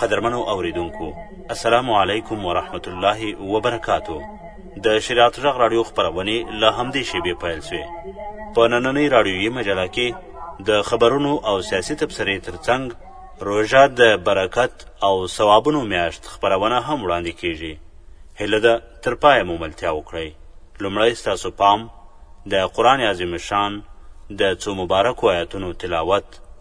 قدرمنو اوریدونکو السلام علیکم ورحمت الله وبرکاتو د شریعت غږ راډیو خپرونې له همدې شیبې پیل شوې په نننۍ راډیویي مجله کې د خبرونو او سیاسي تبصرې ترڅنګ روژه د برکت او ثوابونو میاشت خپرونه هم وړاندې کیږي هله ده تر پایه مو ملتیا وکړئ لومړی ستاسو پام د قرآن عظیم شان د څو مبارکو آیتونو تلاوت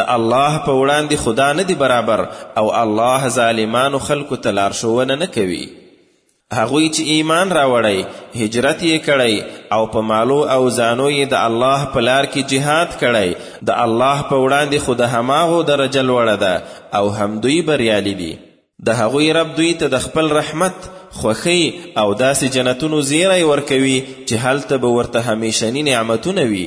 د الله په وړاندې خدا نه دي برابر او الله ظالمانو خلکو ته لارښوونه نه کوي هغوی چې ایمان راوړی هجرت یې کړی او په مالو او ځانو یې د الله په لار کې جهاد کړی د الله په وړاندې خو د هماغو درجه لوړه ده او همدوی بریالي دي د هغوی رب دوی ته د خپل رحمت خوښۍ او داسې جنتونو زیری ورکوي چې هلته به ورته همیشني نعمتونه وي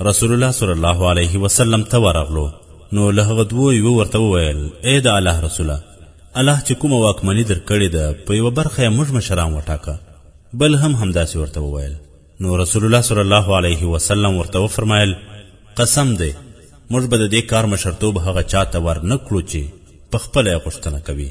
رسول الله صلی الله علیه وسلم ته ورغلو نو له هغه دوو یو ورته وویل ای د الله رسوله الله چې کومه واکمني در کړې ده په یوه برخه یې موږ مشران وټاکه بل هم همداسې ورته وویل نو رسول الله صلی الله علیه وسلم ورته وفرمایل قسم دی موږ به د دې کار مشرتوب هغه چا ته ور نه کړو چې په خپله یې غوښتنه کوي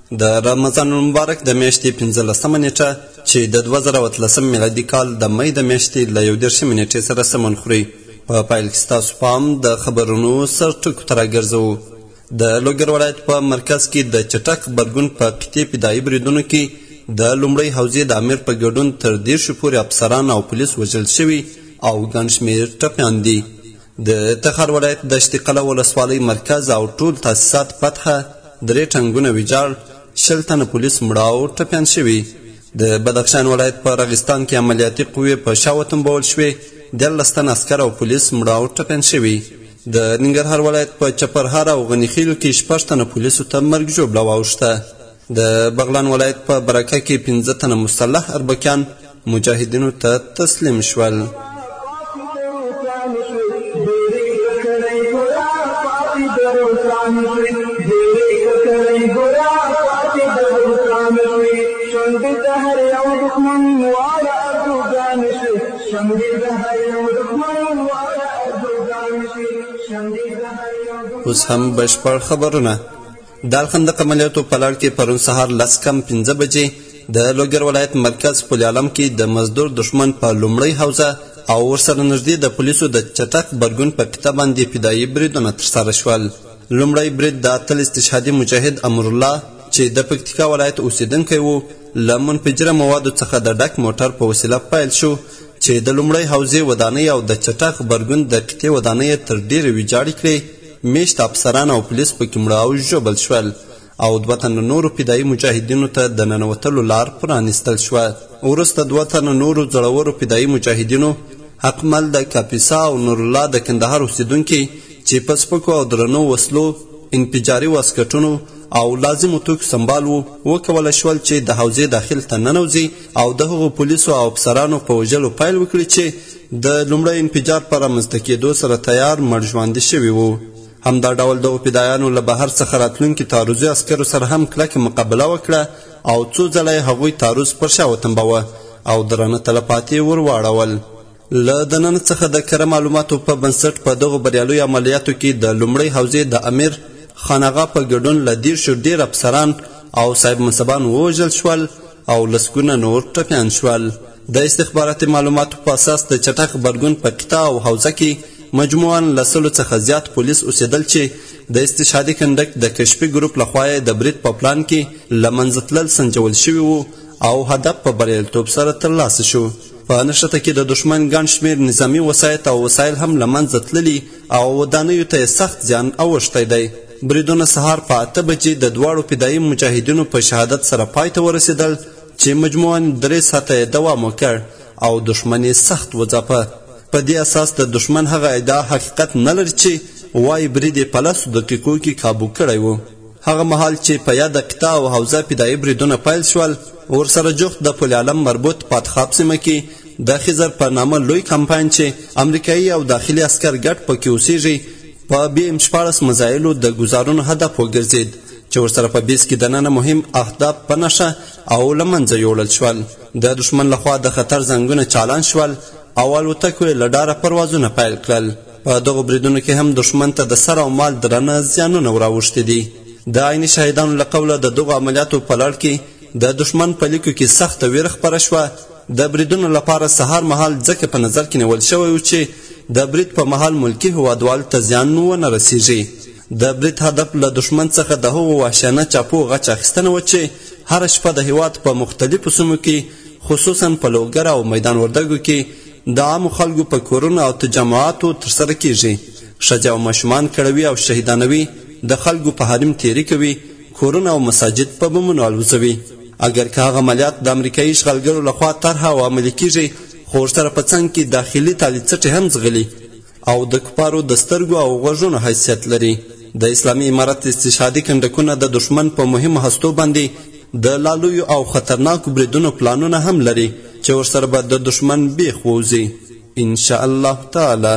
د رمضان المبارک د میاشتې پنځلسمه نیټه چې د دوه زره او اتلسم میلادي کال د مې د میاشتې له یو دېرشمې نیټې سره سمون خوري په پیل کې ستاسو پام د خبرونو سر ټکو ته راګرځوو د لوګر ولایت په مرکز کې د چټک غبرګون په قطعې فدایي بریدونو کې د لومړۍ حوزې د امیر په ګډون تر دېرشو پورې افسران او پولیس وژل شوي او ګڼ شمېر ټپیان دي د تخار ولایت دشت قلعه ولسوالۍ مرکز او ټول تاسیسات فتحه درې ټنګونه ویجاړ شل تنه پولیس مړه او ټپیان شوي د بدخشان ولایت په رغستان کې عملیاتي قوې په شا وتنبول شوې دیارلس تنه عسکر او پولیس مړه او ټپیان شوي د ننګرهار ولایت په چپرهار او غنیخیلو کې شپږ تنه پولیسو ته مرګ ژوبله واوښته د بغلان ولایت په برکه کې پنځه تنه مسلح اربکیان مجاهدینو ته تسلیم شول اوس هم بشپړ خبرونه د الخندق عملیاتو په لړ کې پرون سهار لس کم پنځه بجې د لوګر ولایت مرکز پل عالم کې د مزدور دښمن په لومړۍ حوزه او ورسره نږدې د پولیسو د چټک برګون په پیته باندې فدایي بریدونه ترسره شول لومړی برید د اتل استشهادي مجاهد امرالله چې د پکتیکا ولایت اوسیدونکی وو له منفجره موادو څخه د ډک موټر په وسیله پیل شو چې د لومړۍ حوزې ودانۍ او د چټک غبرګون د قطعې ودانۍ تر ډېرې ویجاړې کړې میشت افسران او پولیس پکې مړه او ژوبل شول او دوه تنه نورو فدایي مجاهدینو ته د ننوتلو لار پرانیستل شوه وروسته دوه تنه نورو زړورو فدایي مجاهدینو حقمل د کاپیسا او نورالله د کندهار اوسېدونکي چې په سپکو او درنو وسلو انفجاري واسکټونو او لازمو توکو سمبال وو وکولی شول چې د حوزې داخل ته ننوځي او د هغو پولیسو او افسرانو په وژلو پیل وکړي چې د لومړی انفجار په رامنځته کېدو سره تیار مړ ژواندي شوي وو همدا ډول دغو فدایانو له بهر څخه راتلونکي تعرضي عسکرو سره هم کلکه مقابله وکړه او څو ځله یې هغوی تعرض پر شا وتمبوه او درانه تلفات یې ور واړول له دننه څخه د کره معلوماتو په بنسټ په دغو بریالیو عملیاتو کې د لومړۍ حوزې د امیر خاناغا په ګډون له دیرشو ډېر افسران او صاحب منصبان ووژل شول او لسګونه نور ټپیان شول. د استخباراتي معلوماتو په اساس د چټک غبرګون په قطعه او حوزه کې مجموعاً له سلو څخه زیات پولیس اوسېدل چې د استشهادي کنډک د کشفي ګروپ له خوا یې د برید په پلان کې له منځه تلل سنجول شوي وو او هدف په بریالیتوب سره ترلاسه شو. په نښته کې د دښمن ګڼ شمېر نظامي وسایط او وسایل هم له منځه تللي او ودانیو ته یې سخت زیان اوښتی دی. بریدونه سهار په اته بجې د دواړو فدايي مجاهدینو په شهادت سره پای ته ورسېدل چې مجموعاً درې ساعته یې دوام وکړ او دښمن یې سخت وځاپه. په دې اساس د دښمن هغه ادعا حقیقت نه لري چې وايي برید یې په لسو دقیقو کې کابو کړی و. هغه مهال چې په یاده قطعه او حوزه فدایي بریدونه پیل شول ورسره جوخت د پل عالم مربوط پاتخاب سیمه کې د خزر په نامه لوی کمپاین چې امریکایي او داخلي عسکر ګډ پکې اوسېږي په بي ام شپاړس مزایلو د ګزارونو هدف وګرځید چې ورسره په بیس کې دننه مهم اهداف په نښه او له منځه یوړل شول د دښمن لخوا د خطر زنګونه چالان شول او الوتکو یې له ډاره پروازونه پیل کړل په دغو بریدونو کې هم دښمن ته د سر او مال درنه زیانونه وراوښتي دي د عیني شهیدانو له قوله د دغو عملیاتو په لړ کې د دښمن په لیکو کې سخته ویره خپره شوه د بریدونو لپاره سهار مهال ځکه په نظر کې نیول شوی و چې د برید په مهال ملکي هوادوالو ته زیان ونه رسیږي د برید هدف له دښمن څخه د هغو وحشیانه چاپو غچ اخیستنه وه چې هره شپه د هیواد په مختلفو سیمو کې خصوصا په لوګر او میدان وردګو کې د عامو خلکو په کورونو او تجمعاتو ترسره کیږي ښځې او ماشومان کړوي او شهیدانوي د خلکو په حریم تیری کوي کورونه او مساجد په بمونو الوزوي اگر که هغه عملیات د امریکایي اشغالګرو لخوا طرح او عملي کیږي خو ورسره په څنګ کې داخلي تالي څټې هم ځغلي او د کفارو د سترګو او غوږونو حیثیت لري د اسلامي امارت استشهادي کنډکونه د دښمن په مهمو هستو باندې د لالویو او خطرناکو بریدونو پلانونه هم لري چې ورسره به د دښمن بیخ ووځي ان شاء الله تعالی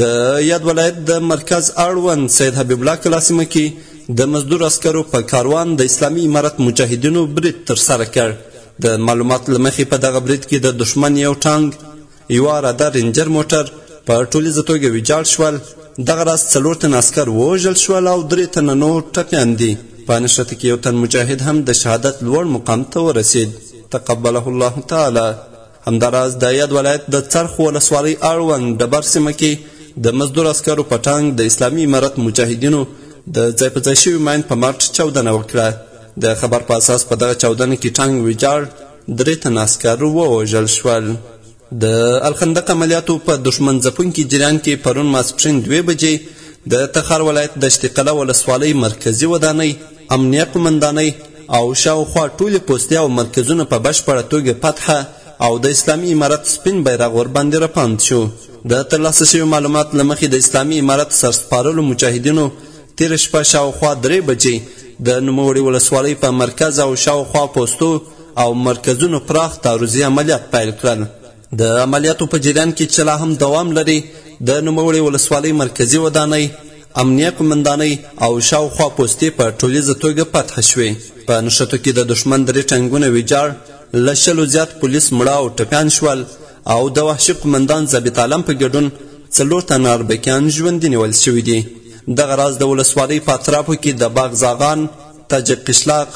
د یاد ولایت د مرکز اړوند سید حبیب الله کلا سیمه کې د مزدور عسکرو په کاروان د اسلامي امارت مجاهدینو برید ترسره کړ د معلومات له مخې په دغه برید کې د دښمن یو ټانګ یوه عراده رینجر موټر په ټولیزه توګه ویجاړ شول دغه راز څلور تن عسکر ووژل شول او درې تنه نور ټپیان دي په نښته کې یو تن مجاهد هم د شهادت لوړ مقام ته ورسید تقبله الله تعالی همداراز د یاد ولایت د څرخ ولسوالۍ اړوند ډبر سیمه کې د مزدور عسکرو په ټانګ د اسلامي امارت مجاهدینو د ځای په ځای شوي ماین په مټ چاودنه وکړه د خبر په اساس په دغه چاودنه کې ټانګ ویجاړ درې تنه عسکر ووژل شول د الخندق عملیاتو په دښمن ځپونکي جریان کې پرون ماسپښین دوې بجې د تخار ولایت دشت قلعه ولسوالۍ مرکزي ودانۍ امنیه قومندانۍ او شاوخوا ټولې پوستې او مرکزونه په بشپړه توګه فتح او د اسلامي امارت سپین بیرغ ورباندې رپاند شو د ترلاسه شوي معلومات له مخې د اسلامي امارت سرسپارلو مجاهدینو تیر شپه شاوخوا درې بجې د نوموړي ولسوالۍ په مرکز او شاوخوا پوستو او مرکزونو پراخ تعرضي عملیات پیل کړل د عملیاتو په جریان کې چې لا هم دوام لري د نوموړې ولسوالۍ مرکزي ودانۍ امنیه قومندانۍ او شاوخوا پوستې په ټولیزه توګه فتح شوې په نښتو کې د دښمن درې ټانګونه ویجاړ له شلو زیات پولیس مړه او ټپیان شول او د وحشي قومندان ضابط عالم په ګډون څلور تنه اربکیان ژوندي نیول شوي دي دغه راز د ولسوالۍ په اطرافو کې د باغ زاغان تاجک قشلاق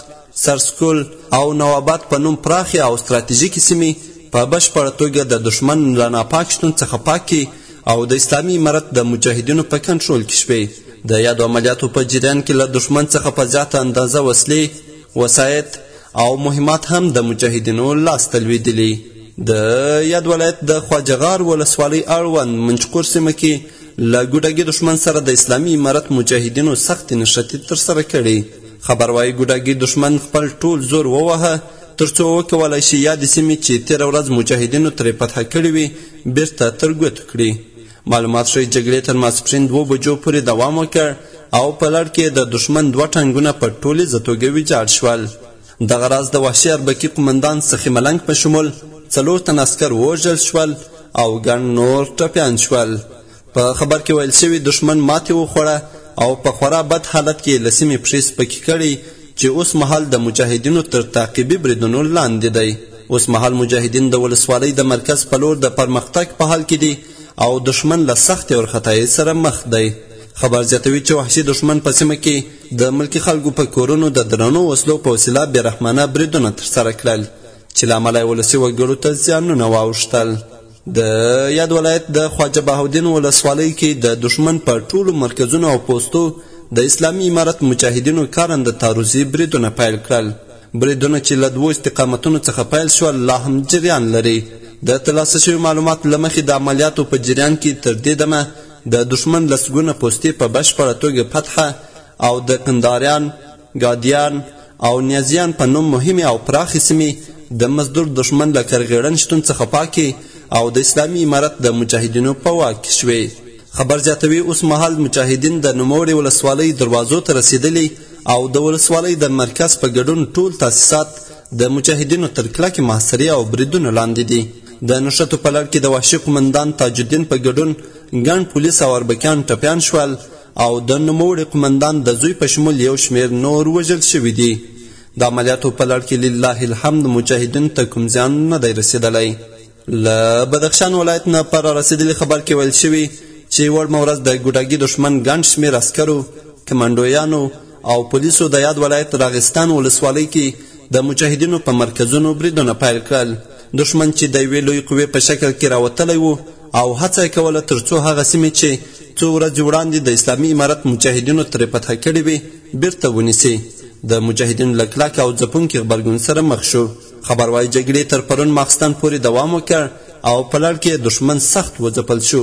سرسکول او نواباد په نوم پراخې او ستراتیژیکې سیمې په بشپړه توګه د دښمن له ناپاک شتون څخه پاکې او د اسلامي امارت د مجاهدینو په کنټرول کې شوې د یادو عملیاتو په جریان کې له دښمن څخه په زیاته اندازه وسلې وسایط او مهمات هم د مجاهدینو لاس ته لوېدلي د یاد ولایت د خواجهغار ولسوالۍ اړوند منچقور سیمه کې له ګوډاګي دښمن سره د اسلامي امارت مجاهدینو سختې نښتې ترسره کړي. خبر وايي ګوډاګي دښمن خپل ټول زور وواهه ترڅو وکولای شي یادې سیمې چې تېره ورځ مجاهدینو ترې فتح کړې وي بیرته تر ګوتو کړي. معلومات ښيي جګړې تر ماسپښین دوو بجو پورې دوام وکړ او په لړ کې د دښمن دوه ټانګونه په ټولیزه توګه ویجاړ شول. دغه راز د وحشي اربکي قومندان سخي ملنګ په شمول څلور تن عسکر ووژل شول او ګڼ نور ټپیان شول په خبر کې ویل شوي دښمن ماتې وخوړه او په خورا بد حالت کې له سیمې پښې سپکې کړي چې اوس مهال د مجاهدینو تر تعقیبي بریدونو لاندې دی اوس مهال مجاهدین د ولسوالۍ د مرکز په لور د پرمختګ په حال کې دي او دښمن له سختې ورخطایۍ سره مخ دی خبر زیاتوي چې وحشي دښمن په سیمه کې د ملکي خلکو په کورونو د درنو وسلو په وسیله بې رحمانه بریدونه ترسره کړل چې له امله یې ولسي وګړو ته زیانونه واوښتل د یاد ولایت د خواجه بهاودین ولسوالۍ کې د دښمن په ټولو مرکزونو او پوستو د اسلامي امارت مجاهدینو کارنده تعرضي بریدونه پیل کړل بریدونه چې له دوو استقامتونو څخه پیل شول لا هم جریان لري د ترلاسه شوي معلومات له مخې د عملیاتو په جریان کې تر دې دمه د دښمن لسګونه پوستې په بشپړه توګه فتحه او د کنداریان، ګادیان او نیازیان په نوم مهمې او پراخې سیمې د مزدور دښمن له کرغېړن شتون څخه پاکې او د اسلامي امارت د مجاهدینو په واک کې شوې. خبر زیاتوي اوس مهال مجاهدین د نوموړې ولسوالۍ دروازو ته رسېدلي او د ولسوالۍ د مرکز په ګډون ټول تاسیسات د مجاهدینو تر کلکې محاصرې او بریدونو لاندې دي. د نښتو په لړ کې د وحشي قومندان تاج الدین په ګډون ګڼ پولیس او اربکیان ټپیان شول او د نوموړي قومندان د زوی په شمول یو شمېر نور وژل شوي دي د عملیاتو په لړ کې لله الحمد مجاهدینو ته کوم زیان نه دی رسېدلی له بدخشان ولایت نه پر رسېدلي خبر کې ویل شوي چې وړمه ورځ د ګوډاګي دښمن ګڼ شمېر عسکرو کمانډویانو او پولیسو د یاد ولایت راغستان ولسوالۍ کې د مجاهدینو په مرکزونو بریدونه پیل کړل دښمن چې د یوې لوی قوې په شکل کې راوتلی و او هڅه یې کوله تر څو هغه سیمې چې څو ورځې وړاندې د اسلامي امارت مجاهدینو ترې فتح کړې وي بیرته ونیسي د مجاهدینو له کلک او ځپونکي غبرګون سره مخ شو خبر وايي جګړې تر پرون ماخستن پورې دوام وکړ او په لړ کې دښمن سخت وځپل شو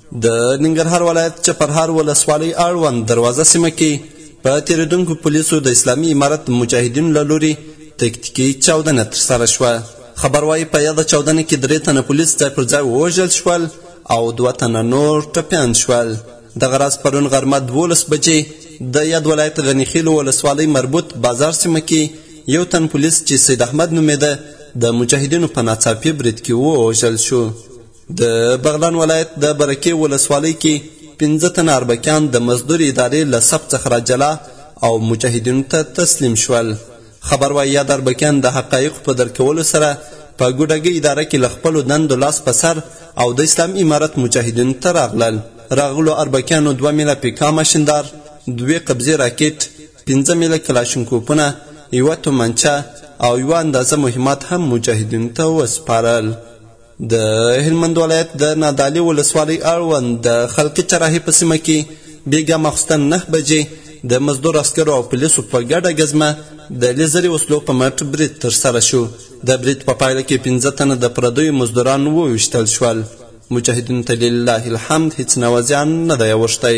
د ننګرهار ولایت چپرهار ولسوالۍ اړوند دروازه سیمه کې په تېرېدونکو پولیسو د اسلامي امارت مجاهدینو له لوري تکتیکي چاودنه ترسره شوه خبر وايي په یاده چاودنه کې درې تنه پولیس ځای پر ځای ووژل شول او دوه تنه نور ټپیان شول دغه راز پرون غرمه دولس بجې د یاد ولایت غنیخیلو ولسوالۍ مربوط بازار سیمه کې یو تن پولیس چې سید احمد نومېده د مجاهدینو په ناڅاپي برید کې ووژل شو د بغلان ولایت د برکې ولسوالۍ کې پنځه تنه اربکیان د مزدور ادارې له صف څخه راجلا او مجاهدینو ته تسلیم شول خبر وايي یاد اربکیان د حقایقو په درک کولو سره په ګوډاګۍ اداره کې له خپلو دندو لاس په سر او د اسلام امارت مجاهدینو ته راغلل راغلو اربکیانو دوه میله پیکا ماشیندار دوې قبضې راکټ پنځه میله کلاشینکوپونه یوه تومانچه او یوه اندازه مهمات هم مجاهدینو ته وسپارل د هلمند ولایت د نادعلي ولسوالۍ اړوند د خلقي چراهي په سیمه کې بیګا ماخوستن نه بجې د مزدور عسکرو او پولیسو په ګډه ګزمه د لیزري وسلو په مټ برید ترسره شو د برید په پایله کې پنځه تنه د پردیو مزدوران وویشتل شول مجاهدینو ته لله الحمد هیڅ نوازیان نه دی اوښتی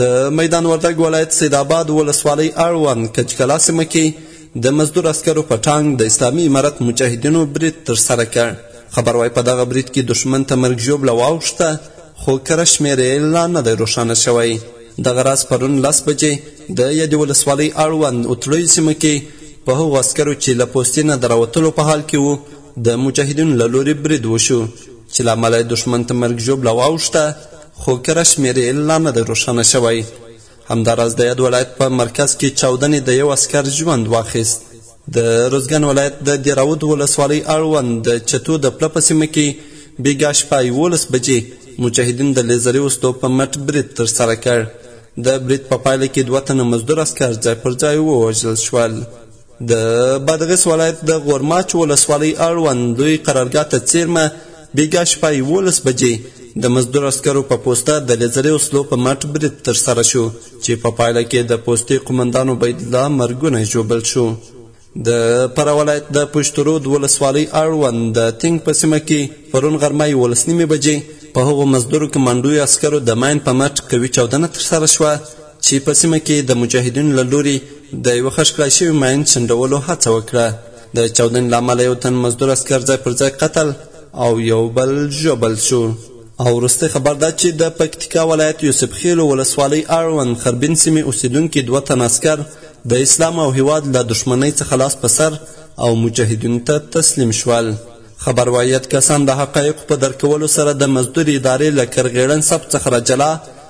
د میدان وردګ ولایت سیدآباد ولسوالۍ اړوند کچکلا سیمه کې د مزدور عسکرو په ټانګ د اسلامي امارت مجاهدینو برید ترسره کړ خبر وای په دغه برید کې دښمن ته مرګ ژوبله واوښته خو کره شمېر یې لا نه دی روښانه شوی دغه راز پرون لس بجې د یادې ولسوالۍ اړوند اتړۍ سیمه کې په هغو عسکرو چې له پوستې نه د راوتلو په حال کې وو د مجاهدینو له لوري برید وشو چې له امله یې دښمن ته مرګ ژوبله واوښته خو کره شمېر یې لا نه دی روښانه شوی. همداراز د یاد ولایت په مرکز کې چاودنې د یو عسکر ژوند واخیست. د روزګان ولایت د دیراود ولسوالۍ اړوند د چتو د پله په سیمه کې بیګا شپه یولس بجې مجاهدین د لیزري وسلو په مټ برید ترسره کړ. د برید په پایله کې دوه تنه مزدور عسکر ځای پر ځای ووژل شول. د بادغیس ولایت د غورماچ ولسوالۍ اړوند لوی قرارګاه ته څیرمه بیګا شپه یولس بجې د مزدور عسکرو په پوسته د لیزري وسلو په مټ برید ترسره شو چې په پایله کې د پوستې قومندان عبیدالله مرګونی ژوبل شو د فراه ولایت د پشترود ولسوالۍ اړوند د تینګ په سیمه کې پرون غرمه یولس نیمې بجې په هغو مزدورو کمانډوي عسکرو د ماین په مټ قوي چاودنه ترسره شوه چې په سیمه کې د مجاهدینو له لوري د یوه خښ کړای شوي ماین شنډولو هڅه وکړه. د چاودنې له امله یو تن مزدور عسکر ځای پر ځای قتل او یو بل ژوبل شو. او وروستی خبر دا چې د پکتیکا ولایت یوسف خېلو ولسوالۍ اړوند خربین سیمې اوسېدونکي دوه تن عسکر د اسلام او هېواد له دښمنۍ څخه لاس په سر او مجاهدینو ته تسلیم شول. خبر وايي یاد کسان د حقایقو په درک کولو سره د مزدورې ادارې له کرغېړن سبت څخه را جلا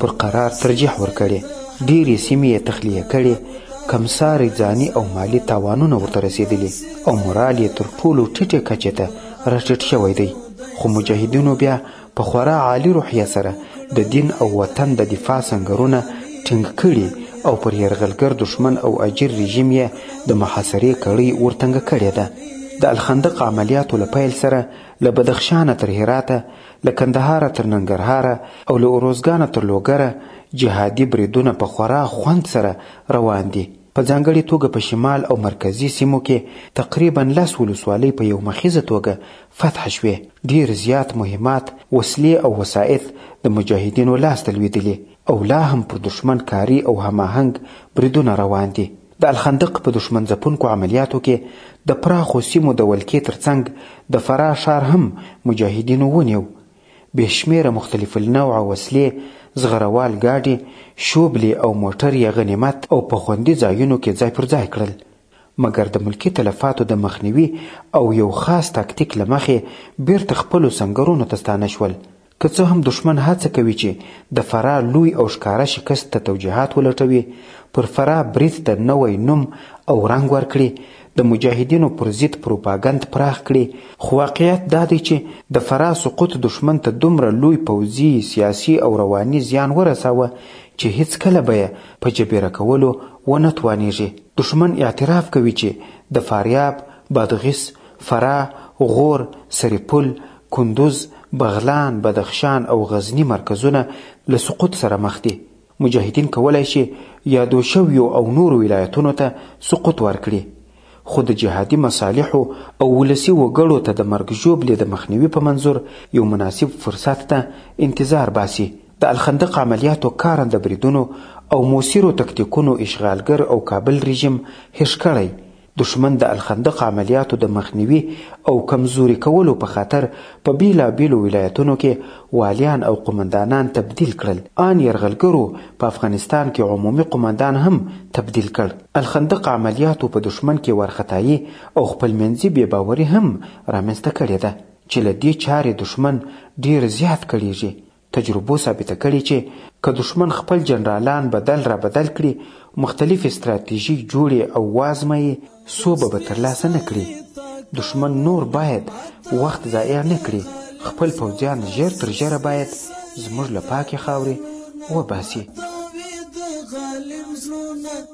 پر قرار ترجیح ورکړی، ډېرې سیمې یې تخلیه کړې، کمساري ځاني او مالي تاوانونه ورته رسېدلي او مورال یې تر ټولو ټیټې کچې ته راټیټ شوی دی، خو مجاهدینو بیا په خورا عالي روحیه سره د دین او وطن د دفاع سنګرونه ټینګ کړي او پر یرغلګر دښمن او اجیر رژیم یې د محاصرې کړۍ ورتنګه کړې ده. د الخندق عملیاتو له پیل سره له بدخشانه تر هراته له کندهاره تر ننګرهاره او له اروزګانه تر لوګره جهادي بریدونه په خورا خوند سره روان دي. په ځانګړې توګه په شمال او مرکزي سیمو کې تقریباً لس ولسوالۍ په یو مخیزه توګه فتح شوې، ډېر زیات مهمات، وسلې او وسایط د مجاهدینو لاس ته لوېدلي او لا هم پر دښمن کاري او هماهنګ بریدونه روان دي. د الخندق په دښمن ځپونکو عملیاتو کې د پراخو سیمو د ولکې تر څنګ د فراه ښار هم مجاهدینو ونیو. بې شمېره مختلف النوع وسلې، زغروال ګاډي، شوبلې او موټر یې غنیمت او په خوندي ځایونو کې ځای پر ځای کړل. مګر د ملکي تلفاتو د مخنیوي او یو خاص تاکتیک له مخې بېرته خپلو سنګرونو ته ستانه شول که څه هم دښمن هڅه کوي چې د فراه لوی او ښکاره شکست ته توجیهات ولټوي، پر فراه برید ته نوی نوم او رنګ ورکړي، د مجاهدینو پر ضد پروپاګند پراخ کړي، خو واقعیت دا دی چې د فراه سقوط دښمن ته دومره لوی پوځي، سیاسي او رواني زیان ورساوه چې هېڅکله به یې په جبېره کولو ونه توانېږي. دښمن اعتراف کوي چې د فاریاب، بادغیس، فراه، غور، سرپل، کندز، بغلان، بدخشان او غزني مرکزونه له سقوط سره مخ دي، مجاهدین کولای شي یادو شویو او نورو ولایتونو ته سقوط ورکړي، خو د جهادي مصالحو او ولسي وګړو ته د مرګ ژوبلې د مخنیوي په منظور یو مناسب فرصت ته انتظار باسي، د الخندق عملیاتو کارنده بریدونو او موثرو تکتیکونو اشغالګر او کابل رژیم هښکړی دښمن د الخندق عملیاتو د مخنیوي او کمزوري کولو په خاطر په بېلا بېلو ولایتونو کې والیان او قومندانان تبدیل کړل، آن یرغلګرو په افغانستان کې عمومي قومندان هم تبدیل کړ، الخندق عملیاتو په دښمن کې وارخطایي او خپل منځي بې باوري هم رامنځته کړې ده، چې له دې چارې دښمن ډېر زیات کړېږي، تجربو ثابته کړې چې که دښمن خپل جنرالان بدل را بدل کړي، مختلفې ستراتیژۍ جوړې او وازمایي، سوبه به ترلاسه نه کړي. دښمن نور باید وخت ضایع نه کړي، خپل پوځیان ژر تر ژره باید زموږ له پاکې خاورې وباسي.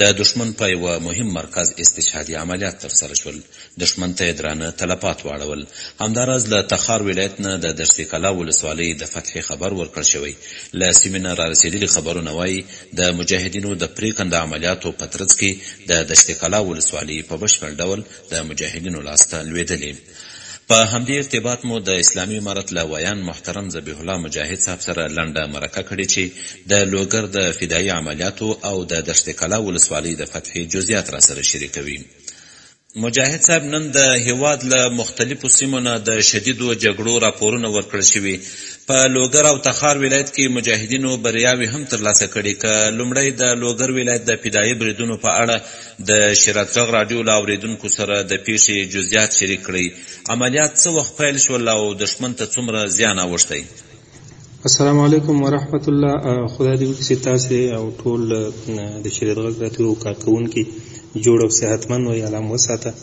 د دښمن په یوه مهم مرکز استشهادي عملیات ترسره شول، دښمن ته یې درانه تلفات واړول. همداراز له تخار ولایت نه د دشت کلا ولسوالۍ د فتحې خبر ورکړ شوی. له سیمې نه رارسېدلي خبرونه وايي، د مجاهدینو د پرېکنده عملیاتو په ترڅ کې د دشت کلا ولسوالي په بشپړ ډول د مجاهدینو لاس ته لوېدلې. په همدې ارتباط مو د اسلامي امارت له ویاند محترم ذبیح الله مجاهد صاحب سره لنډه مرکه کړې چې د لوګر د فدایي عملیاتو او د دشت کلا ولسوالۍ د فتحې جزیات راسره شریکوي. مجاهد صاحب نن د هیواد له مختلفو سیمو نه د شدیدو جګړو راپورونه ورکړل شوي. په لوګر او تخار ولایت کې مجاهدینو بریاوې هم ترلاسه کړي که لومړی د لوګر ولایت د فدایي بریدونو په اړه د شیراتغ راډیو له اورېدونکو سره د پېښې جزیات شریک کړئ، عملیات څه وخت پیل شول او دښمن ته څومره زیان اوښتی؟ السلام علیکم ورحمت الله خدای دې وکړي چې تاسې او ټول د شریعت غږ راتیو کارکوونکي جوړ او صحتمند وئ الله مو وساته.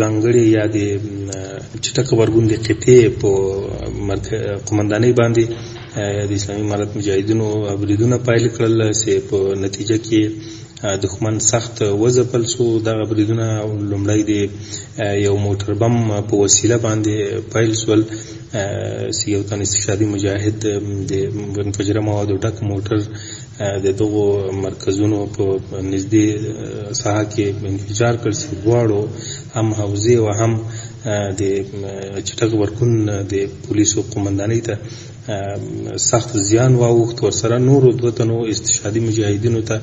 ځانګړي یا د چټک غبرګون د قطعې په قومندانۍ باندې د اسلامي امارت مجاهدینو بریدونه پیل کړل چې په نتیجه کې دښمن سخت وځپل سو دغه بریدونه لومړی د یو موټر بم په وسیله باندې پیل سول چې یو تن استشهادي مجاهد د منفجره موادو ډک موټر د دغو مرکزونو په نږدې ساحه کې انفجار کړ چې دواړو هم حوزې او هم د چټک ورکون د پولیسو قومندانۍ ته سخت زیان واوښت ورسره نورو دوه تنو استشهادي مجاهدینو ته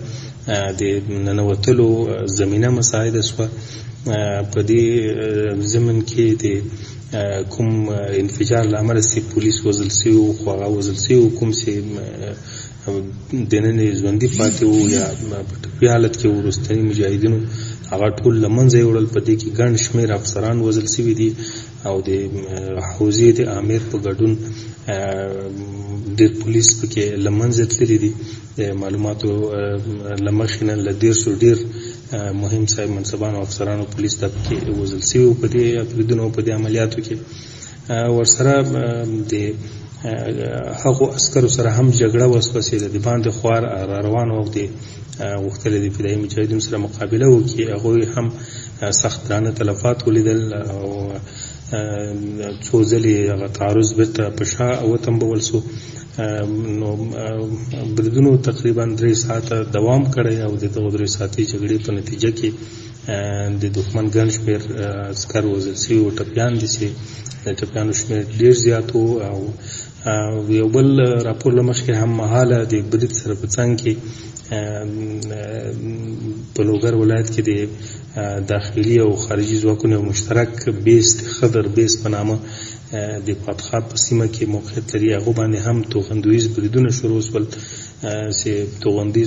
د ننوتلو زمینه مساعده سوه په دې ضمن کې د کوم انفجار لامل سي پولیس وزل سي او خو هغه وزل سي او کوم سي دننه ژوندي پاتې وو یا په ټپي حالت کې ورستنی مجاهدینو هغه ټول لمنځه وړل په دې کې ګڼ شمیر افسران وزل سوي دي او د حوزې د امیر په ګډون ډېر پولیس پکې لمنځه تللي دي د معلوماتو لمخې نه له دېر سو ډېر مهم صاحب منصبانو افسرانو پولیس ته پکې وزل سوي په دې بریدونو په دې عملیاتو کې ورسره د هغو عسکرو سره هم جګړه وسوه چې د باندې خوار را روان وو د غوښتل د فدایي مجاهدینو سره مقابله وکړي هغه هم سخت درانه تلفات ولیدل او څو ځلې هغه تعرض بیرته په شا او تنبول سو نو بریدونو تقریبا درې ساعته دوام کړی او د دغه درې ساعتي جګړې په نتیجه کې د دښمن ګڼ شمېر عسکر وژل شوي او ټپیان دي چې د ټپیانو شمېر ډېر زیات و او یو بل راپور له مخې هم مهاله د برید سره په څنګ کې په لوګر ولایت کې د داخلي او خارجي ځواکونو یو مشترک بیس د خضر بیس په نامه د پاتخاب په سیمه کې موقعیت لري هغه باندې هم توغندویز بریدونه شروع شول چې توغندي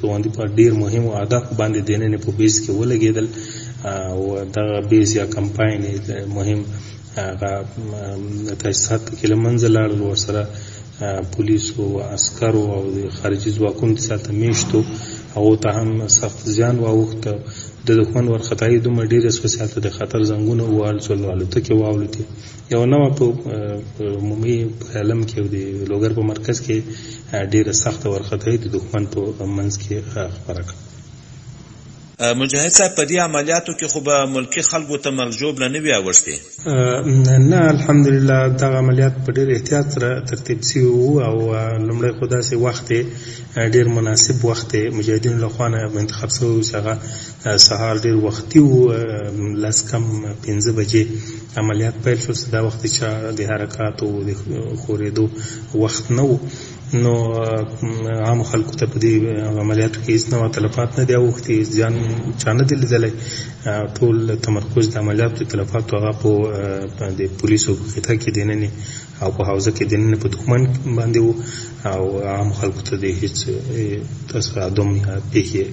توغندي په ډیر مهمو اهدافو باندې د نن په بیس کې ولګېدل او دغه بیس یا کمپاین مهم هغه تاسیسات کې لمنځه لاړل او سره پولیسو او عسکرو او خارجي ځواکونو د ساته میشتو او ته هم سخت زیان واوښت د دښمن ورخطایي دومره ډېر سوسیاته د خطر زنګونه ووهل شول الوتکې واولوتې یو نو په عمومي عالم کې د لوګر په مرکز کې ډیره سخت ورخته د دښمن په منځ کې خبره کړه مجاهد صاحب په دې عملیاتو کې خو به ملکی خلکو ته مرجوب نه وی اوسته نه الحمدلله دا عملیات په ډیر احتیاط سره ترتیب سی وو او لمړی خدا سي وخت ډیر مناسب وخت مجاهدین له خوانه انتخاب سو چې هغه سهار ډېر وختي و لس کم پنځه بجې عملیات پیل شو چې دا وخت چا د حرکاتو او د خورېدو وخت نه و نو عام خلکو ته په دې عملیاتو کې هیڅ نوع تلفات نه دی اوښتي هیڅ زیان چا نه دی لیدلی ټول تمرکز د عملیاتو د تلفاتو هغه په د پولیسو په قطعه کې دی ننې او په حوزه کې دننه په دښمن باندې وو او عام خلکو ته د هیڅ تصادم یا پیښې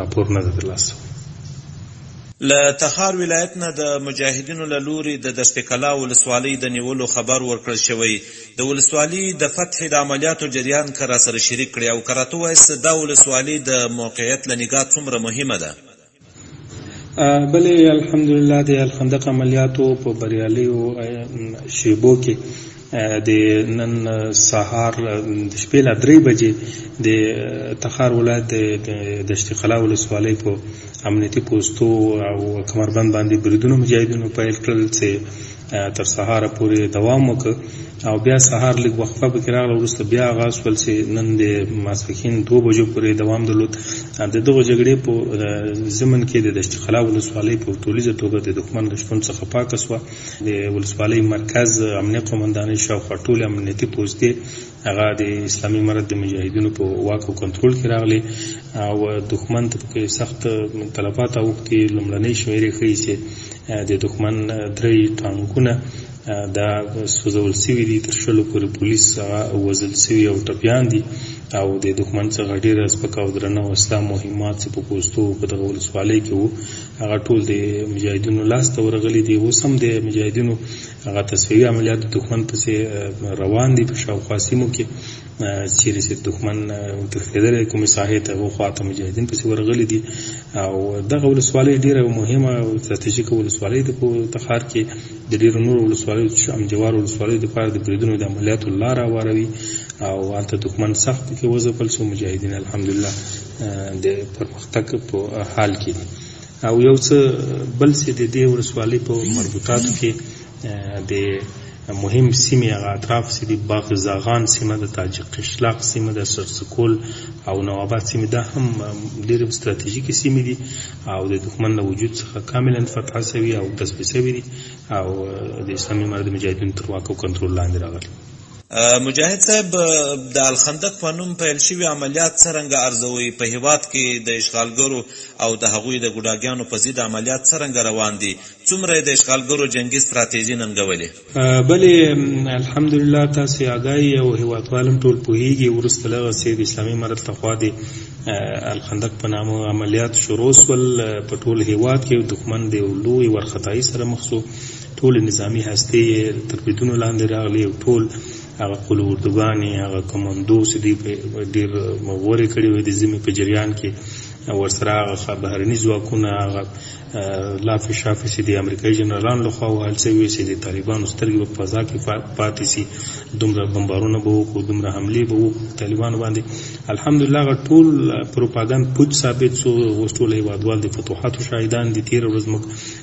راپور نه درلاسه له تخار ولایت نه د مجاهدینو له لوري د دشت کلا ولسوالۍ د نیولو خبر ورکړل شوی. د ولسوالي د فتح د عملیاتو جریان که راسره شریک کړې او که راته ووایاست دا ولسوالي د موقعیت له نګاه څومره مهمه ده؟ بلې الحمدلله د الخندق عملیاتو په بریالیو شیبو کې د نن سهار د شپې لا درې بجې د تخار ولایت د دشت قلا ولسوالۍ په امنیتي پوستو او کمربند باندې بریدونو مجاهدینو پیل کړل چې تر سهاره پورې دوام وکړ او بیا سهار لږ وقفه پکې راغله وروسته بیا آغاز شول چې نن د ماسپښین دوه بجو پورې دوام درلود د دغو جګړې په ضمن کې د دشت قلا ولسوالۍ په ټولیزه توګه د دښمن د شتون څخه پاکه سوه د ولسوالۍ مرکز امنیه قومندانۍ شاوخوا ټولې امنیتي پوستې هغه د اسلامي امارت د مجاهدینو په واک او کنټرول کې راغلي او دښمن ته پکې سخت تلفات اوښتي لومړنۍ شمیرې ښیي چې د دښمن درې ټانکونه دا سوزول سوي دي تر شلو پورې پولیس هغه وزل سوي او ټپیان دي او د دښمن څخه ډیره سپکه او درنه وسله مهمات چې په کوستو په دغه ولسوالۍ کې وو هغه ټول د مجاهدینو لاس ته ورغلي دي اوس هم د مجاهدینو هغه تصفیوي عملیات د دښمن پسې روان دي په شاوخوا سیمو کې چیرې چې دښمن تښتېدلی کومې ساحې ته هغو خوا ته مجاهدین پسې ورغلي دي او دغه ولسوالۍ ډېره مهمه او ستراتیژیکه ولسوالۍ ده په تخار کې د ډېرو نورو وولسوالیو چې همجوار ولسوالیو دپاره د بریدونو د عملیاتو لاره هواروي او هلته دښمن سخت پکې وځپل سو مجاهدین الحمدلله د پرمختګ په حال کې دي او یو څه بل څه د دې ولسوالۍ په مربوطاتو کې د مهم سیمې هغه اطراف چې د باغ زاغان سیمه د تاجک قشلاق سیمه د سرسکول او نواباد سیمه دا هم ډېرې ستراتیژیکې سیمې دي او د دښمن له وجود څخه کاملا فتح شوي او تصفیه شوي دي او د اسلامي امارت مجاهدینو تر واک او کنټرول لاندې راغلي مجاهد صاحب د الخندق په نوم پیل شوي عملیات څرنګه ارزوي په هیواد کې د اشغالګرو او د هغوی د ګوډاګیانو په ضد عملیات څرنګه روان دي څومره د اشغالګرو جنگي ستراتیژي ننګولې بلې الحمدلله تاسو آګاهي او هیوادوالم ټول پوهیږي وروسته له هغه د اسلامي امارت لخوا د الخندق په نامه عملیات شروع سول په ټول هیواد کې دښمن د لوی ورخطایي سره مخ سو ټولې نظامي هستې یې تر بریدونو لاندې راغلي او ټول هغه قول اردوګانې هغه کماندو چې دوی په ډېر مغورې کړي وي د زمې په جریان کې ورسره هغه بهرني ځواکونه هغه لافې شافې چې د امریکایي جنرالانو لخوا وهل شوي چې د طالبانو سترګې په فضا کې پاتې شي دومره بمبارونه به وکړو دومره حملې به وکړو طالبانو باندې الحمدلله هغه ټول پروپاګند پوچ ثابت سو اوس ټول هېوادوال د فتوحاتو شاهدان دي تېره ورځ موږ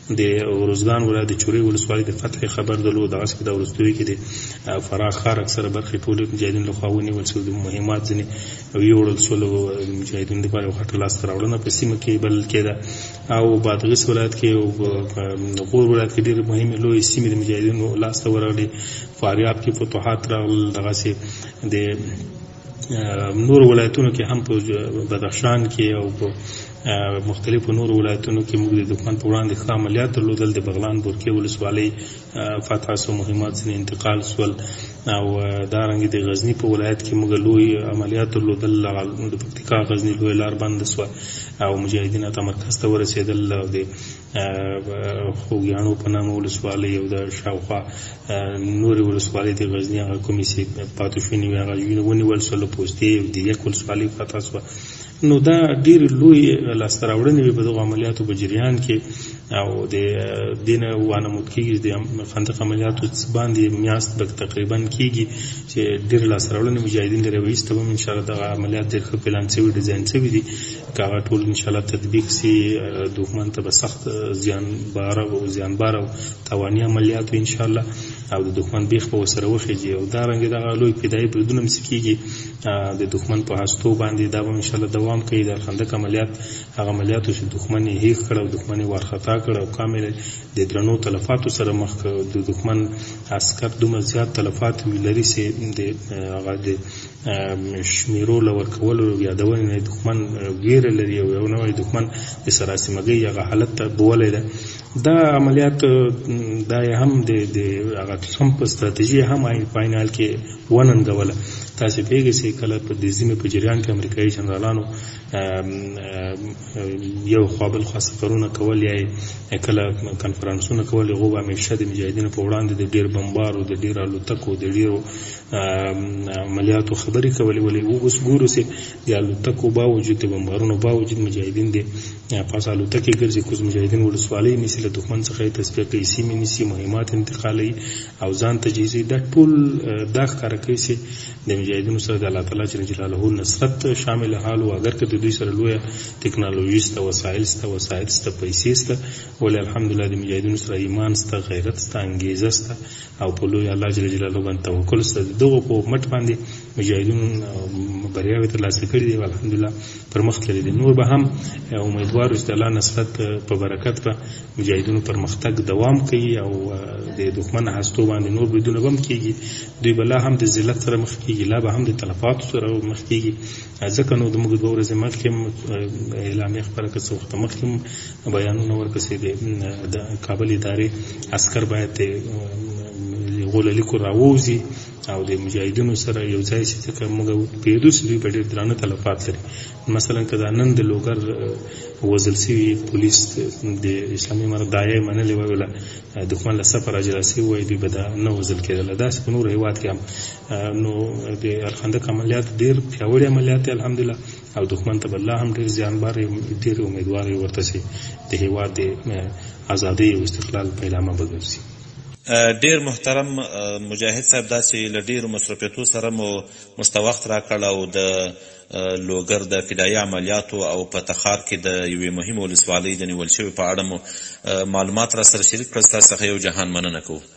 د ارزګان ولایت د چورې ولسوالۍ د فتح خبر درلود دغه څه د ورستوي کې د فراه ښار اکثره برخې ټول مجاهدین له خوا ونیول شو د مهمات ځنې ویوړل شول مجاهدین د باندې غټه لاس راوړنه په سیمه کې بل کېده او بادغیس ولایت کې او غور ولایت کې ډېر مهمه لوی سیمه د مجاهدینو لاس ته ورغلي فاریاب کې فتوحات راغل دغه سي د نور ولایتونو کې هم په بدخشان کې او په مختلفو نور ولایتونو کې موږ د دښمن په وړاندې ښه عملیات درلودل د بغلان بورکې ولسوالۍ فتح سو مهمات ځینې انتقال سول او دا رنګ د غزنی په ولایت کې موږ لوی عملیات درلودل د پکتیکا غزنی لوی لار بند سو او مجاهدین ته مرکز ته ورسېدل او د خوګیاڼو په نامه ولسوالۍ او د شاوخوا نورې ولسوالۍ د غزني هغه کومې چې پاتې شوې نوې هغه ونیول شول پوستې او د یک ولسوالۍ پاته شوه نو دا ډېر لوی لاسته راوړنې وې په دغو عملیاتو په جریان کې او د دې نه وانه مو کېږي د خندق عملیاتو څه باندې میاشت به تقریبا کېږي چې ډېر لاسته راوړنې مجاهدین لري وایست به هم انشاءالله دغه عملیات ډېر ښه پلان شوي ډیزاین شوي دي که هغه ټول ان شاء الله تطبیق سي دښمن ته به سخت زیان بار او زیان بار او توانی عملیات ان شاء الله او د دښمن بیخ په وسره وخیږي او دا رنګ دغه لوی پیدایي بریدونه مس کیږي د دښمن په هستو باندې دا به ان شاء الله دوام کوي د خندق عملیات هغه عملیاتو چې دښمن یې هیښ کړ او دښمن یې وارخطا کړ او کامل د درنو تلفاتو سره مخ د دښمن عسکر دومره زیات تلفات ویلري سي د هغه د شمیرو له ورکولو او یادونې نه دښمن ویره لري او یو نوی دښمن د سراسیمګۍ هغه حالت ته بولی ده دا عملیات دا هم د د هغه سم په ستراتیژي هم په عین حال کې وننګوله تاسو پیږئ چې کله په دې ځینې په جریان کې امریکایي جنرالانو یو خوابل خوا سفرونه کول یا کله کنفرانسونه کول هغه به همیشه د مجاهدینو په وړاندې د ډیر بمبارو د ډیر الوتکو د ډیرو عملیاتو خبرې کولې ولې اوس ګورو چې د الوتکو باوجود د بمبارونو باوجود مجاهدین د پاس الوتکې ګرځي کوز مجاهدین ولسوالۍ نیسي له دښمن څخه یې تصفیه کوي سیمې نیسي مهمات انتقالوي او ځان تجهیزي دا ټول دا ښکاره کوي چې د مجاهدینو سره د الله تعالی جل جلاله نصرت شامل حال او اګر که د دوی سره لویه ټکنالوژي سته وسایل سته وسایل سته پیسې سته ولې الحمدلله د مجاهدینو سره ایمان سته غیرت سته انګیزه سته او په لوی الله جل جلاله باندې توکل سره د دغو په مټ باندې مجاهدونو بریاوې ترلاسه کړې دي او الحمدلله پرمخ تللي دي نور به هم امیدوار چې د الله نصرت په برکت به مجاهدونو پرمختګ دوام کوي او د دښمن هستو باندې نور بریدونه به هم کېږي دوی به لا هم د ذلت سره مخ کېږي لا به هم د تلفاتو سره مخ کېږي ځکه نو موږ دوه ورځې مخکې هم اعلامیه خپره کړه څه وخت مخکې هم بیانونه ورپسې دي د کابل ادارې عسکر باید غوللیکو راووځي او د مجاهدینو سره یو ځای شي ځکه موږ پوهېدو چې دوی به ډېر درانه تلفات لري مثلا که دا نن د لوګر وزل سوي پولیس د اسلامي امارت دایه منلې وویله دښمن له سفر اجراسي وایي دوی به دا نه وزل کېدله داسې په نورو هېواد کې هم نو د الخندق عملیات ډیر پیاوړي عملیات الحمدلله او دښمن ته بل هم ډیر زیانبار ډیر امیدوار ورته سي د هیواد د ازادي او استقلال په علامه بګرځي ډیر محترم مجاهد صاحب دا چې له ډیرو مصروفیتو سره مو موږ ته وخت راکړ او د لوګر د فدایي عملیاتو او په تخار کې د یوې مهمې ولسوالۍ د نیول شوې په اړه مو معلومات را سره شریک کړل ستاسو څخه یو جهان مننه کوو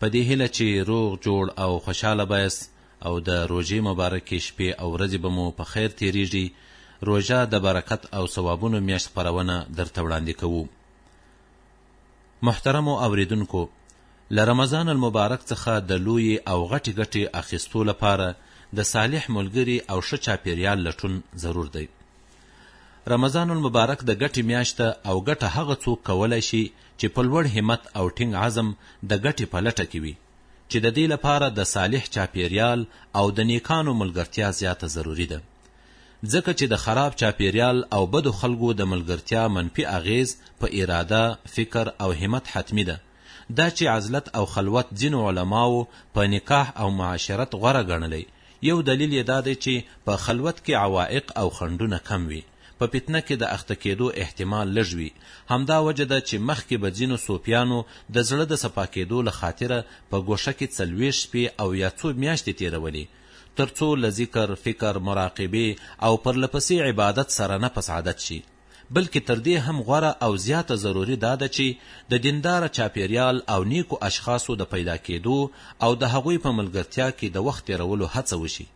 په دې هیله چې روغ جوړ او خوشحاله به یاست او د روژې مبارکې شپې او ورځې به مو په خیر تېرېږي، روژه د برکت او ثوابونو میاشت خپرونه درته وړاندې کوو. محترمو اورېدونکو! له رمضان المبارک څخه د لویې او غټې ګټې اخیستو لپاره د صالح ملګري او ښه چاپېریال لټون ضرور دی. رمضان المبارک د ګټې میاشت ده او ګټه هغه څوک کولای شي چې په لوړ همت او ټینګ عزم د ګټې په لټه کې وي چې د دې لپاره د صالح چاپیریال او د نیکانو ملګرتیا زیاته ضروري ده ځکه چې د خراب چاپیریال او بدو خلکو د ملګرتیا منفي اغیز په اراده، فکر او همت حتمي ده. دا چي عزلت او خلوت ځينو علماوو په نکاح او معاشرت غوره ګڼلی يو دليل يې دا دی چي په خلوت کي عوائق او خنډونه کم وي، په فتنه کي د اخته کېدو احتمال لږ وي، همدا وجه ده چي مخکي به ځينو صوفيانو د زړه د صفا کېدو له خاطره په ګوښه کي څلوېښت شپې او يا څو مياشتي تېرولې تر څو له ذکر، فکر، مراقبې او پرلپسې عبادت سره نفس عادت شي. بلکې تر دې هم غوره او زیاته ضروري دا ده چې د دینداره چاپېریال او نیکو اشخاصو د پیدا کېدو او د هغوی په ملګرتیا کې د وخت تېرولو هڅه وشي.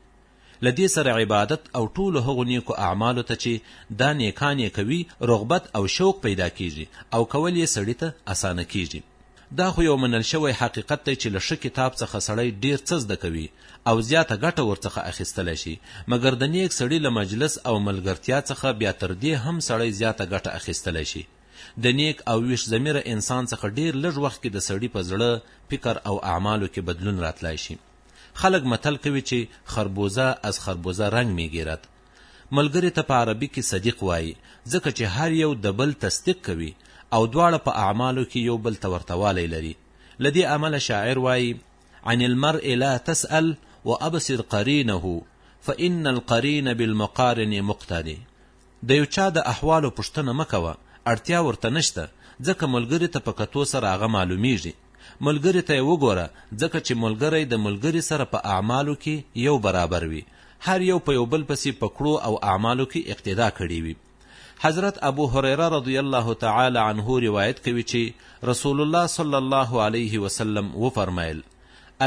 له دې سره عبادت او ټولو هغو نیکو اعمالو ته چې دا نیکان یې کوي رغبت او شوق پیدا کېږي او کول یې سړي ته اسانه کېږي. دا خو یو منل شوی حقیقت دی چې له ښه کتاب څخه سړی ډېر څه زده کوي او زیاته ګټه ورڅخه اخیستلی شي، مګر د نېک سړي له مجلس او ملګرتیا څخه بیا تر دې هم سړی زیاته ګټه اخیستلی شي. د نېک او ویښ ضمیره انسان څخه ډېر لږ وخت کې د سړي په زړه، فکر او اعمالو کې بدلون راتلای شي. خلک متل کوي چې، خربوزه از خربوزه رنګ میګیرد، ملګري ته په عربي کې صديق وايي، ځکه چې هر يو د بل تصديق کوي او دواړه په اعمالو کې يو بل ته ورته والی لري. له دې امله شاعر وايي، عن المرء لا تسأل وابصر قرينه فإن القرين بالمقارن مقتدي د يو چا د احوالو پوښتنه مه کوه، اړتيا ورته نشته، ځکه ملګري ته په کتو سره هغه معلومېږي. ملګري ته یې وګوره، ځکه چې ملګری د ملګري سره په اعمالو کې یو برابر وي، هر یو په یو بل پسې په کړو او اعمالو کې اقتدا کړې وي. حضرت ابو هریره رضی الله تعالی عنه روایت کوي چې رسول الله صلی الله علیه وسلم وفرمایل،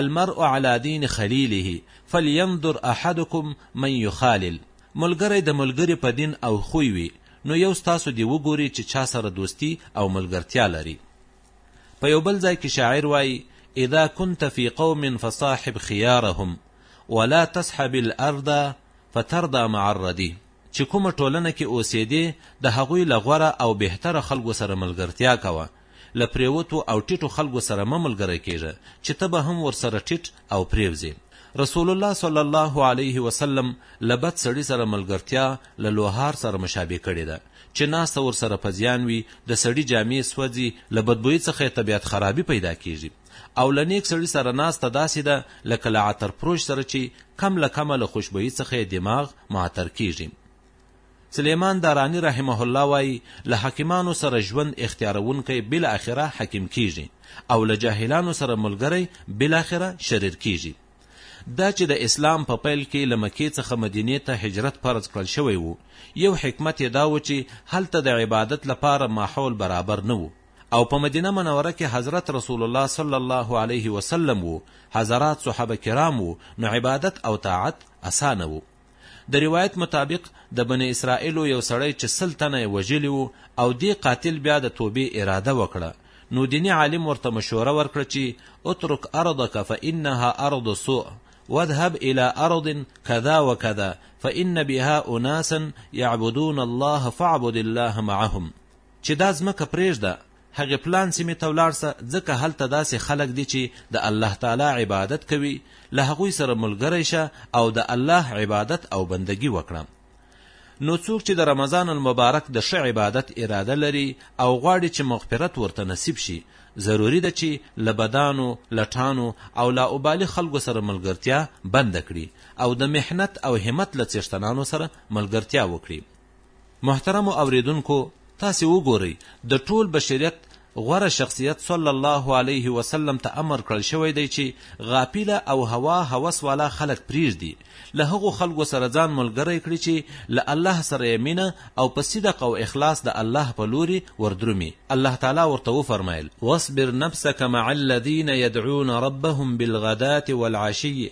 المرء علی دین خلیله فلینظر احدکم من یخالل، ملګری د ملګري په دین او خوی وي، نو یو ستاسو دې وګوري چې چا سره دوستي او ملګرتیا لري. په یو بل ځای کې شاعر وایي اذا كنت في قوم فصاحب خيارهم ولا تصحب الارض فترضى مع الردي چې کومه ټولنه کې اوسېدې د هغوی له غوره او بهتره خلکو سره ملګرتیا کوه له پریوتو او ټیټو خلکو سره مه ملګری کیږه چې ته به هم ورسره ټیټ او پریوځې رسول الله صلی الله علیه وسلم له بد سړي سره ملګرتیا له لوهار سره مشابه کړې ده چې ناسته ورسره په زیان وي، د سړي جامې سوځي، له بدبویۍ څخه یې طبیعت خرابي پیدا کېږي او له نېک سړي سره ناسته داسې ده لکه له عطر فروش سره چې کم له کمه له خوشبویۍ څخه یې دماغ معطر کېږي. سلیمان داراني رحمه الله وايي، له حکیمانو سره ژوند اختیاروونکی بالاخره حکیم کېږي او له جاهلانو سره ملګری بالاخره شریر کېږي. دا چې د اسلام په پیل کې له مکې څخه مدینې ته هجرت فرض کړل شوی و، یو حکمت یې دا و چې هلته د عبادت لپاره ماحول برابر نه و او په مدینه منوره کې حضرت رسول الله صلی الله علیه وسلم و، حضرات صحابه کرام و، نو عبادت او طاعت اسانه و. د روایت مطابق د بني اسرائیلو یو سړی چې سل تنه یې وژلي وو او دې قاتل بیا د توبې اراده وکړه نو دیني عالم ورته مشوره ورکړه چې اترک ارضک فانها ارض سوء واذهب الى ارض كذا وكذا فان بها اناسا يعبدون الله فاعبد الله معهم چې دا ځمکه پرېږده هغه پلان سیمې ته ولاړ سه ځکه هلته داسې خلک دي چې د الله تعالی عبادت کوي له هغوی سره ملګری شه او د الله عبادت او بندګي وکړه نو څوک چې د رمضان المبارک د ښه عبادت اراده لري او غواړي چې مغفرت ورته نصیب شي ضروري ده چې له بدانو لټانو او لا ابالي خلکو سره ملګرتیا بنده کړي او د محنت او همت له څښتنانو سره ملګرتیا وکړي محترمو اوریدونکو تاسې وګورئ د ټول بشریت غوره شخصیت صلی الله علیه وسلم ته امر کړل شوی دی چې غافله او هوا هوس والا خلک پریږدي له هغو خلکو سره ځان ملګری کړي چې له الله سره یې مینه او په صدق او اخلاص د الله په لوري وردرومي الله تعالی ورته وفرمایل واصبر نفسك مع الذين يدعون ربهم بالغداة والعشي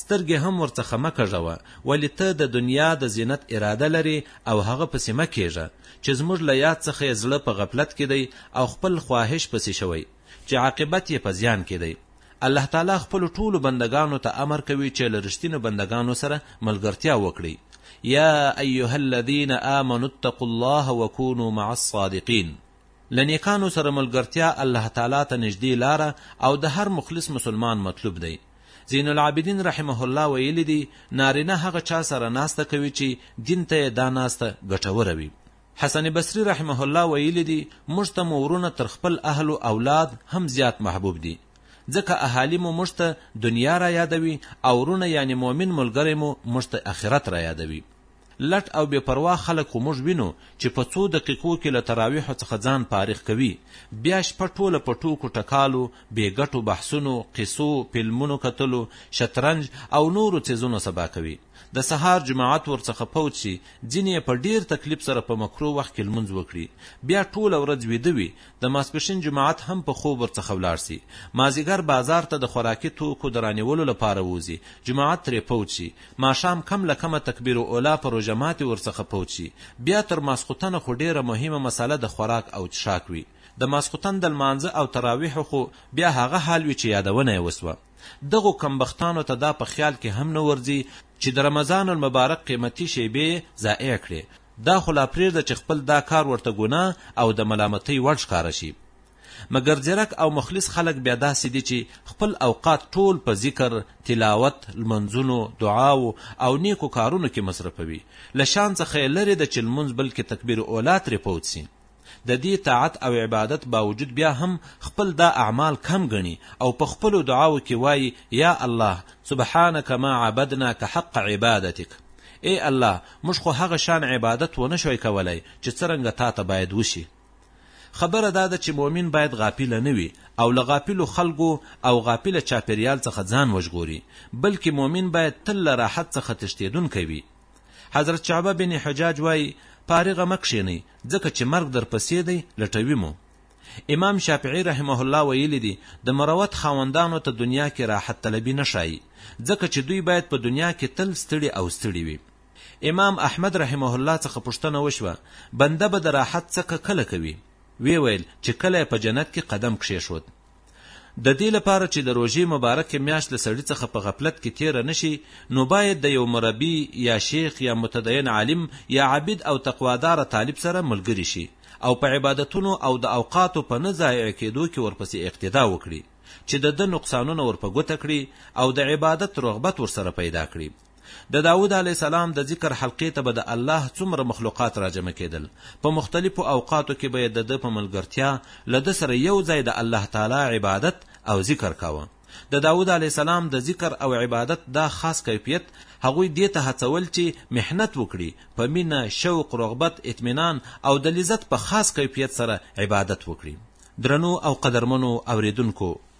سترګې هم ورڅخه مه کږوه، ولې ته د دنیا د زینت اراده لرې او هغه پسې مه کېږه، چې زموږ له یاد څخه یې زړه په غفلت کې دی او خپل خواهش پسې شوی، چې عاقبت یې په زیان کې دی. الله تعالی خپلو ټولو بندګانو ته امر کوي، چې له رښتینو بندګانو سره ملګرتیا وکړئ، یا ایها الذین آمنوا اتقوا الله وکونوا مع الصادقین. له نیکانو سره ملګرتیا الله تعالی ته نژدې لاره او د هر مخلص مسلمان مطلوب دی. زین العابدین رحمه الله ویلي دي، نارینه هغه چا سره ناسته کوي چې دین ته یې دا ناسته ګټوره وي. حسن بصري رحمه الله ویلي دي، موږ ته مو ورونه تر خپل اهل و اولاد هم زیات محبوب دي. ځکه اهالي مو موږ ته دنیا را یادوي او ورونه یعنې مؤمن ملګری مو موږ ته اخرت را یادوي. لټ او بې پروا خلک خو موږ وینو چې په څو دقیقو کې له تراویحو څخه ځان فارغ کوي، بیا شپه ټوله په ټوکو ټکالو، بې ګټو بحثونو، قصو، فلمونو کتلو، شطرنج او نورو څیزونو سبا کوي. د سهار جماعت ورڅخه فوت شي، ځینې یې په ډیر تکلیف سره په مکروه وخت کې لمونځ وکړي، بیا ټوله ورځ ویده وي، د ماسپښین جماعت هم په خوب ورڅخه ولاړ شي، مازیګر بازار ته د خوراکي توکو د رانیولو لپاره ووځي، جماعت ترې فوت شي، ماښام کم له کمه تکبیر اولا په روژه ماتي ورڅخه فوت شي، بیا تر ماسخوتنه خو ډېره مهمه مساله د خوراک او څښاک وي، د ماسخوتن د لمانځه او تراویحو خو بیا هغه حال وي چې یادونه یې وشوه، دغو کمبختانو ته دا په خیال کې هم نه ورځي چې د رمضان المبارک قیمتي شېبې یې ضایع کړې، دا خو لا پرېږده چې خپل دا کار ورته ګناه او د ملامتۍ وړ ښکاره شي. مګر ځیرک او مخلص خلک بیا داسې دي چې خپل اوقات ټول په ذکر، تلاوت، لمونځونو، دعاوو او نېکو کارونو کې مصرفوي. له شان څخه یې لرې ده چې لمونځ بلکې تکبیر اولی ترې فوت شي. د دې طاعت او عبادت باوجود بیا هم خپل دا اعمال کم ګڼي او په خپلو دعاوو کې وايي، یا الله سبحانک ما عبدناک حق عبادتک، ای الله موږ خو هغه شان عبادت ونه شوای کولای چې څرنګه تا ته باید وشي. خبره دا ده چې مؤمن باید غافل نه وي او له غافلو خلکو او غافل چاپېریال څخه ځان وژغوري، بلکې مؤمن باید تل له راحت څخه تښتېدونکی وي. حضرت شعبه بن حجاج وایي پارغه مه کښېنئ ځکه چې مرګ درپسې دی لټوي مو امام شافعي رحمه الله ویلي دي د مروت خاوندانو ته دنیا کې راحت طلبي نه ښایي ځکه چې دوی باید په دنیا کې تل ستړي او ستړي وي امام احمد رحمه الله څخه پوښتنه وشوه بنده به د راحت څکه کله کوي وی ویل چې کله په جنت کې قدم کښېښود ددې لپاره چې د روژې مبارکه میاشت له سړي څخه په غفلت کې تېره نه شي نو باید د یو مربي یا شیخ یا متدین عالم یا عابد او تقواداره طالب سره ملګري شي او په عبادتونو او د اوقاتو په نه ضایع کېدو کې ورپسې اقتدا وکړي چې د ده نقصانونه ورپه ګوته کړي او د عبادت رغبت ورسره پیدا کړي. د داود علیه السلام د ذکر حلقې ته به د الله څومره مخلوقات راجمع کېدل، په مختلفو اوقاتو کې به یې د ده په ملګرتیا له ده سره یو ځای د الله تعالی عبادت او ذکر کاوه. د داود علیه السلام د ذکر او عبادت دا خاص کیفیت هغوی دې ته هڅول چې محنت وکړي، په مینه، شوق، رغبت، اطمینان او د لذت په خاص کیفیت سره عبادت وکړي. درنو او قدرمنو اورېدونکو!